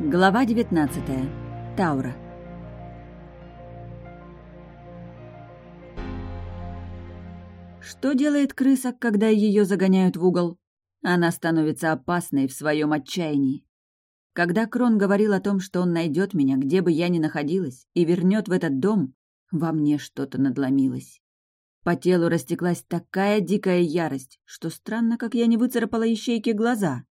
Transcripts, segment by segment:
Глава 19. Таура. Что делает крыса, когда ее загоняют в угол? Она становится опасной в своем отчаянии. Когда Крон говорил о том, что он найдет меня, где бы я ни находилась, и вернет в этот дом, во мне что-то надломилось. По телу растеклась такая дикая ярость, что странно, как я не выцарапала ищейки глаза.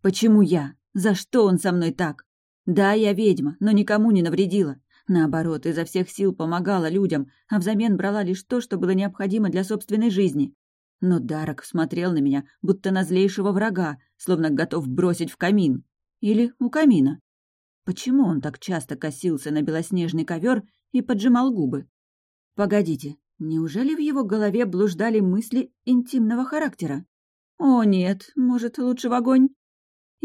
Почему я? За что он со мной так? Да, я ведьма, но никому не навредила. Наоборот, изо всех сил помогала людям, а взамен брала лишь то, что было необходимо для собственной жизни. Но Дарок смотрел на меня, будто на злейшего врага, словно готов бросить в камин. Или у камина. Почему он так часто косился на белоснежный ковер и поджимал губы? Погодите, неужели в его голове блуждали мысли интимного характера? О нет, может, лучше в огонь?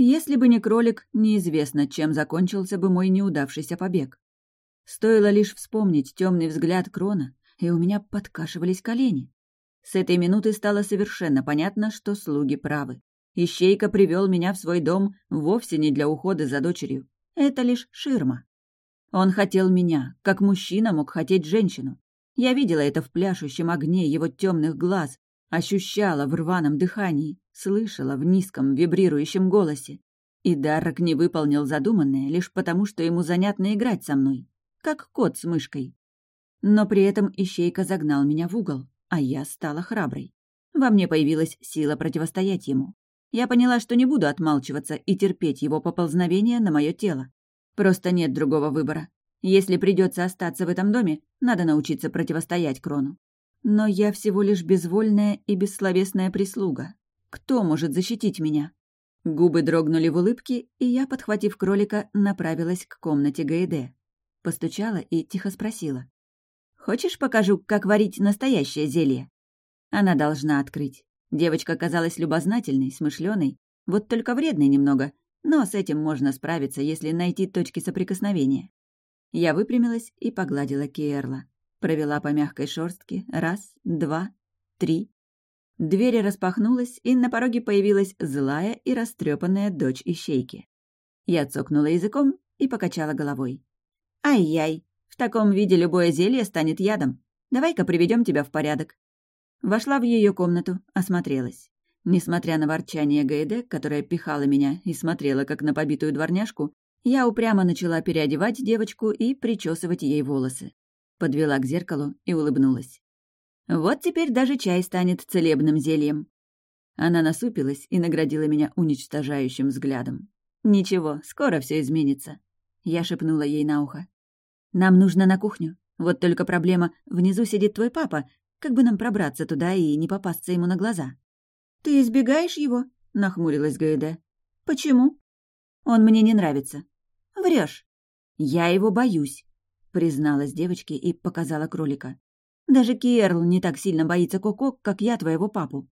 Если бы не кролик, неизвестно, чем закончился бы мой неудавшийся побег. Стоило лишь вспомнить темный взгляд Крона, и у меня подкашивались колени. С этой минуты стало совершенно понятно, что слуги правы. Ищейка привел меня в свой дом вовсе не для ухода за дочерью. Это лишь ширма. Он хотел меня, как мужчина мог хотеть женщину. Я видела это в пляшущем огне его темных глаз, ощущала в рваном дыхании, слышала в низком вибрирующем голосе. И Даррак не выполнил задуманное лишь потому, что ему занятно играть со мной, как кот с мышкой. Но при этом Ищейка загнал меня в угол, а я стала храброй. Во мне появилась сила противостоять ему. Я поняла, что не буду отмалчиваться и терпеть его поползновения на мое тело. Просто нет другого выбора. Если придется остаться в этом доме, надо научиться противостоять Крону. Но я всего лишь безвольная и бессловесная прислуга. Кто может защитить меня? Губы дрогнули в улыбке, и я, подхватив кролика, направилась к комнате Гаэде. Постучала и тихо спросила. «Хочешь, покажу, как варить настоящее зелье?» Она должна открыть. Девочка казалась любознательной, смышленой, вот только вредной немного, но с этим можно справиться, если найти точки соприкосновения. Я выпрямилась и погладила Киэрла. Провела по мягкой шорстке. Раз, два, три. Дверь распахнулась, и на пороге появилась злая и растрепанная дочь ищейки. Я цокнула языком и покачала головой. «Ай-яй, в таком виде любое зелье станет ядом. Давай-ка приведем тебя в порядок». Вошла в ее комнату, осмотрелась. Несмотря на ворчание Гайде, которая пихала меня и смотрела, как на побитую дворняжку, я упрямо начала переодевать девочку и причесывать ей волосы подвела к зеркалу и улыбнулась. «Вот теперь даже чай станет целебным зельем». Она насупилась и наградила меня уничтожающим взглядом. «Ничего, скоро все изменится», — я шепнула ей на ухо. «Нам нужно на кухню. Вот только проблема, внизу сидит твой папа. Как бы нам пробраться туда и не попасться ему на глаза?» «Ты избегаешь его?» — нахмурилась Гаэде. «Почему?» «Он мне не нравится». Врешь. «Я его боюсь призналась девочке и показала кролика. «Даже Киэрл не так сильно боится Коко, как я твоего папу».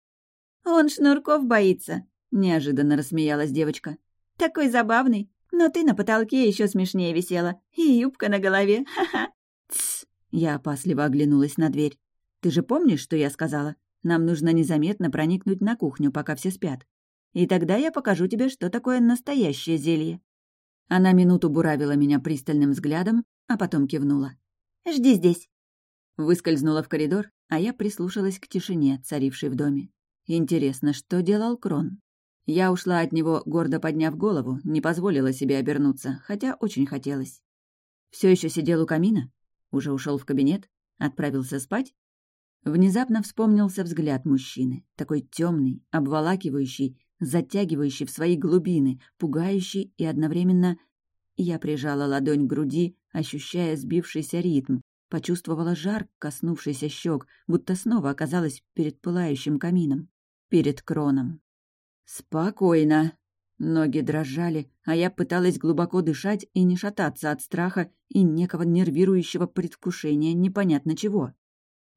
«Он шнурков боится», — неожиданно рассмеялась девочка. «Такой забавный, но ты на потолке еще смешнее висела, и юбка на голове, ха-ха». «Тсс!» — я опасливо оглянулась на дверь. «Ты же помнишь, что я сказала? Нам нужно незаметно проникнуть на кухню, пока все спят. И тогда я покажу тебе, что такое настоящее зелье». Она минуту буравила меня пристальным взглядом, а потом кивнула. «Жди здесь». Выскользнула в коридор, а я прислушалась к тишине, царившей в доме. Интересно, что делал Крон? Я ушла от него, гордо подняв голову, не позволила себе обернуться, хотя очень хотелось. Все еще сидел у камина? Уже ушел в кабинет? Отправился спать? Внезапно вспомнился взгляд мужчины, такой темный, обволакивающий, затягивающий в свои глубины, пугающий и одновременно... Я прижала ладонь к груди, ощущая сбившийся ритм, почувствовала жар, коснувшийся щек, будто снова оказалась перед пылающим камином, перед кроном. «Спокойно!» Ноги дрожали, а я пыталась глубоко дышать и не шататься от страха и некого нервирующего предвкушения непонятно чего.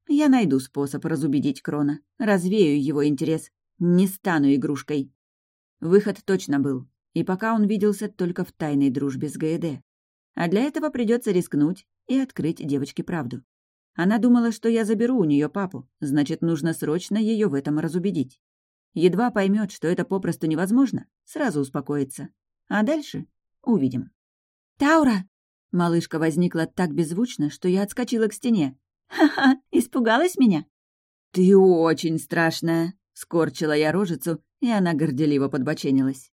Я найду способ разубедить Крона, развею его интерес, не стану игрушкой. Выход точно был, и пока он виделся только в тайной дружбе с Гаэде. А для этого придется рискнуть и открыть девочке правду. Она думала, что я заберу у нее папу, значит, нужно срочно ее в этом разубедить. Едва поймет, что это попросту невозможно, сразу успокоится. А дальше? Увидим. «Таура!» Малышка возникла так беззвучно, что я отскочила к стене. «Ха-ха! Испугалась меня?» «Ты очень страшная!» — скорчила я рожицу, и она горделиво подбоченилась.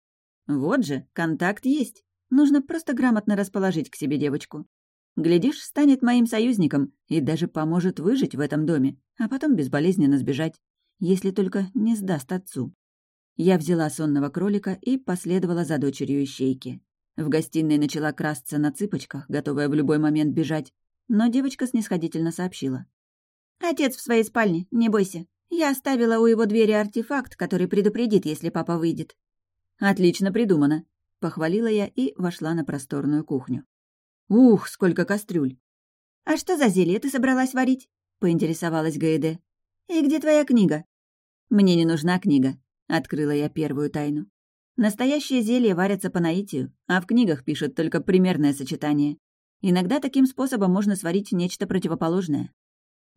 «Вот же, контакт есть. Нужно просто грамотно расположить к себе девочку. Глядишь, станет моим союзником и даже поможет выжить в этом доме, а потом безболезненно сбежать, если только не сдаст отцу. Я взяла сонного кролика и последовала за дочерью ищейки. В гостиной начала красться на цыпочках, готовая в любой момент бежать, но девочка снисходительно сообщила. «Отец в своей спальне, не бойся. Я оставила у его двери артефакт, который предупредит, если папа выйдет». «Отлично придумано», — похвалила я и вошла на просторную кухню. Ух, сколько кастрюль! «А что за зелье ты собралась варить?» — поинтересовалась Гаэде. «И где твоя книга?» «Мне не нужна книга», — открыла я первую тайну. Настоящие зелья варятся по наитию, а в книгах пишут только примерное сочетание. Иногда таким способом можно сварить нечто противоположное.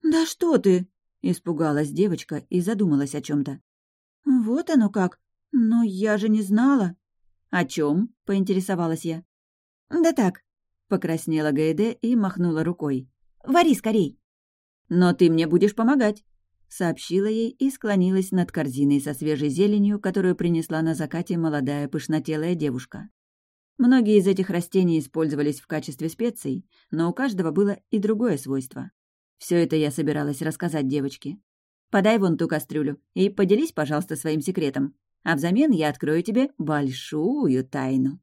«Да что ты!» — испугалась девочка и задумалась о чем то «Вот оно как! Но я же не знала!» «О чем? поинтересовалась я. «Да так, Покраснела Гаэде и махнула рукой. «Вари скорей!» «Но ты мне будешь помогать!» Сообщила ей и склонилась над корзиной со свежей зеленью, которую принесла на закате молодая пышнотелая девушка. Многие из этих растений использовались в качестве специй, но у каждого было и другое свойство. Все это я собиралась рассказать девочке. «Подай вон ту кастрюлю и поделись, пожалуйста, своим секретом, а взамен я открою тебе большую тайну».